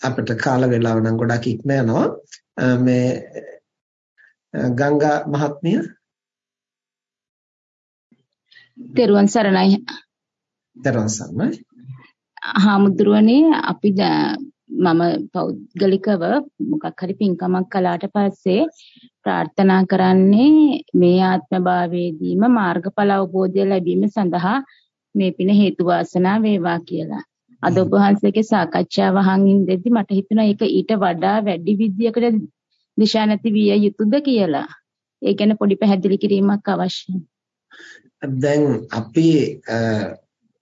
අපිට කාල වේලාව නම් ගොඩක් ඉක්ම යනවා. මේ ගංගා මහත්මිය තෙරුවන් සරණයි. තෙරුවන් සරණයි. හාමුදුරුවනේ අපි මම පෞද්ගලිකව මොකක් හරි පින්කමක් කළාට පස්සේ ප්‍රාර්ථනා කරන්නේ මේ ආත්ම භාවයේදීම මාර්ගඵල අවබෝධය ලැබීම සඳහා මේ පින හේතු වාසනා වේවා කියලා. අද ඔබ වහන්සේගේ සාකච්ඡාව අහන් ඉඳිද්දි මට හිතුණා ඒක ඊට වඩා වැඩි විදියකට දිශා නැති විය යුතුද කියලා. ඒ ගැන පොඩි පැහැදිලි කිරීමක් අවශ්‍යයි. දැන් අපි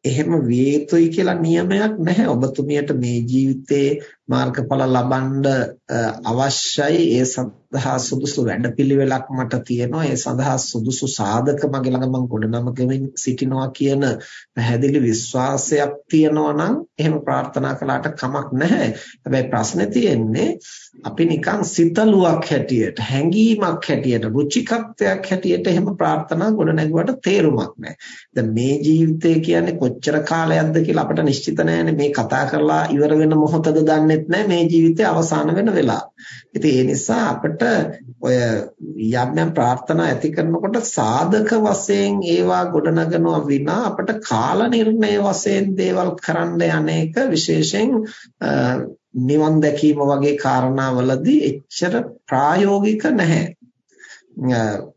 එහෙම විය යුතුයි කියලා නියමයක් නැහැ. ඔබතුමියට මේ ජීවිතේ මාර්ගඵල ලබන්න අවශ්‍යයි. ඒ සඳහා සුදුසු වැඩපිළිවෙලක් මට තියෙනවා. ඒ සඳහා සුදුසු සාධක මගේ ළඟ මම ගොඩනමගමින් සිටිනවා කියන පැහැදිලි විශ්වාසයක් තියෙනවා නම් එහෙම ප්‍රාර්ථනා කළාට කමක් නැහැ. හැබැයි ප්‍රශ්නේ තියෙන්නේ අපි නිකන් සිතලුවක් හැටියට, හැඟීමක් හැටියට, රුචිකත්වයක් හැටියට එහෙම ප්‍රාර්ථනා ගොඩනැගුවට තේරුමක් නැහැ. දැන් මේ ජීවිතය කියන්නේ කොච්චර කාලයක්ද කියලා අපිට නිශ්චිත නැහැනේ. මේ කතා කරලා ඉවර වෙන මොහොතද දන්නේ දන්නෙත් නැහැ මේ ජීවිතේ අවසාන වෙන වෙලාව. ඉතින් ඒ නිසා අපිට ඔය යම් යම් ප්‍රාර්ථනා ඇති කරනකොට සාධක වශයෙන් ඒවා ගොඩනගනවා විනා අපිට කාල නිර්ණය වශයෙන් දේවල් කරන්න යන්නේක විශේෂයෙන් නිවන් දැකීම වගේ කාරණාවලදී එච්චර ප්‍රායෝගික නැහැ.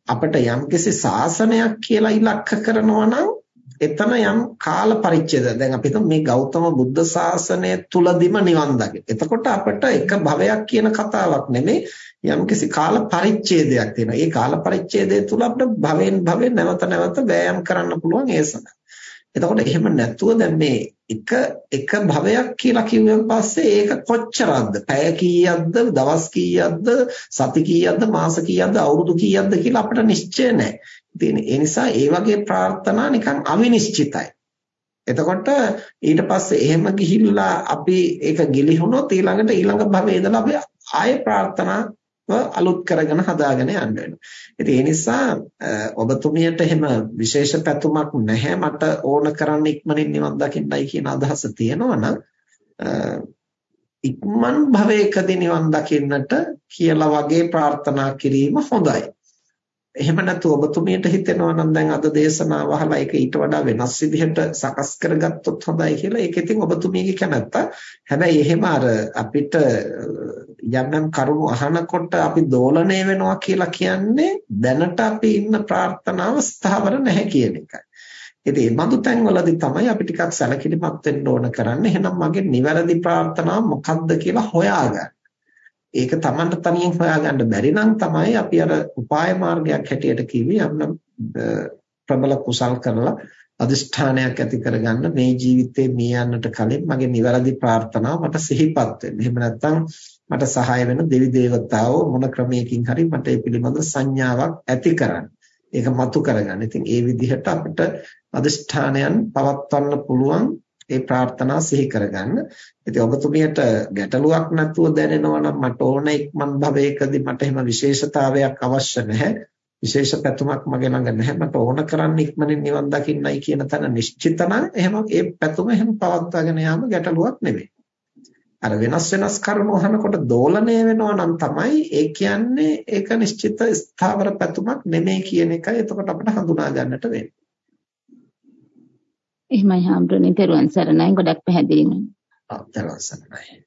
අපිට යම්කිසි සාසනයක් කියලා ඉලක්ක කරනවා නම් එතන යම් කාල පරිච්ඡේද දැන් අපි හිතමු මේ ගෞතම බුද්ධ ශාසනය තුලදිම නිවන් දකින. එතකොට අපිට එක භවයක් කියන කතාවක් නෙමෙයි යම්කිසි කාල පරිච්ඡේදයක් තියෙනවා. ඒ කාල පරිච්ඡේදය තුල අපිට භවෙන් භවෙන් නැවත නැවත වෑයම් කරන්න පුළුවන් ඒ සඳහා. එතකොට එහෙම නැතුව දැන් මේ එක එක භවයක් කියලා කිව්වන් පස්සේ ඒක කොච්චරක්ද? පැය කීයක්ද? දවස් කීයක්ද? සති කීයක්ද? මාස කීයක්ද? අවුරුදු කීයක්ද කියලා අපිට නිශ්චය නැහැ. ඉතින් ඒ නිසා ඒ වගේ ප්‍රාර්ථනා නිකන් අවිනිශ්චිතයි. එතකොට ඊට පස්සේ එහෙම ගිහිල්ලා අපි ඒක ගිලිහුණොත් ඊළඟට ඊළඟ භවයේ ඉඳලා අපි ආයෙ ප්‍රාර්ථනාව අලුත් කරගෙන හදාගෙන යන්න වෙනවා. ඉතින් ඒ නිසා ඔබතුමියට එහෙම විශේෂ පැතුමක් නැහැ මට ඕන කරන්න ඉක්මනින් නිවන් දකින්නයි කියන අදහස තියෙනවා නම් ඉක්මන් භවයකදී නිවන් දකින්නට කියලා වගේ ප්‍රාර්ථනා කිරීම හොඳයි. එහෙම නැතු ඔබතුමියට හිතෙනවා නම් දැන් අද දේශනාව අහලා ඒක ඊට වඩා වෙනස් විදිහට සකස් කරගත්තොත් හොඳයි කියලා ඒක ඉතින් ඔබතුමියගේ කැමැත්ත. හැබැයි එහෙම අර අපිට යම් යම් කරුණු අහනකොට අපි දෝලණය වෙනවා කියලා කියන්නේ දැනට අපි ඉන්න ප්‍රාර්ථනාව ස්ථාවර නැහැ කියන එකයි. ඉතින් මේ බඳු තැන්වලදී තමයි අපි ටිකක් සැලකිලිමත් වෙන්න ඕන කරන්නේ. එහෙනම් මගේ නිවැරදි ප්‍රාර්ථනාව මොකක්ද කියලා හොයාගන්න. ඒක Tamanට තනියෙන් හොයාගන්න බැරි නම් තමයි අපි අර උපාය මාර්ගයක් හැටියට කිව්වේ යම් ප්‍රබල කුසල් කරලා අදිෂ්ඨානයක් ඇති කරගන්න මේ ජීවිතේ මේ යන්නට කලින් මගේ නිවැරදි ප්‍රාර්ථනාව මට සිහිපත් වෙන්න. එහෙම නැත්නම් මට සහාය වෙන දෙවි දේවතාවෝ මොන ක්‍රමයකින් හරි මට ඒ පිළිබඳ සංඥාවක් ඇති කරන්න. ඒක මතු කරගන්න. ඉතින් ඒ විදිහට අපිට අදිෂ්ඨානයන් පවත්වන්න පුළුවන් ඒ ප්‍රාර්ථනා සිහි කරගන්න. ඉතින් ඔබතුමියට ගැටලුවක් නැතුව දැනෙනවා නම් මට ඕන ඉක්මන් භවයකදී මට එහෙම විශේෂතාවයක් අවශ්‍ය නැහැ. විශේෂ පැතුමක් මගේ ළඟ නැහැ. මට ඕන කරන්න ඉක්මනින් නිවන් දකින්නයි කියන තැන නිශ්චිත නම් එහෙම ඒ පැතුම එහෙම පවත්වාගෙන යාම ගැටලුවක් නෙමෙයි. අර වෙනස් වෙනස් කරුණු අහනකොට දෝලණය වෙනවා නම් තමයි ඒ කියන්නේ ඒක නිශ්චිත ස්ථාවර පැතුමක් නෙමෙයි කියන එකයි එතකොට අපිට හඳුනා ගන්නට වෙන්නේ. එහෙමයි හාමුදුරනේ තෙරුවන් සරණයි ගොඩක් පැහැදිලි නේ. ඔව් තෙරුවන් සරණයි.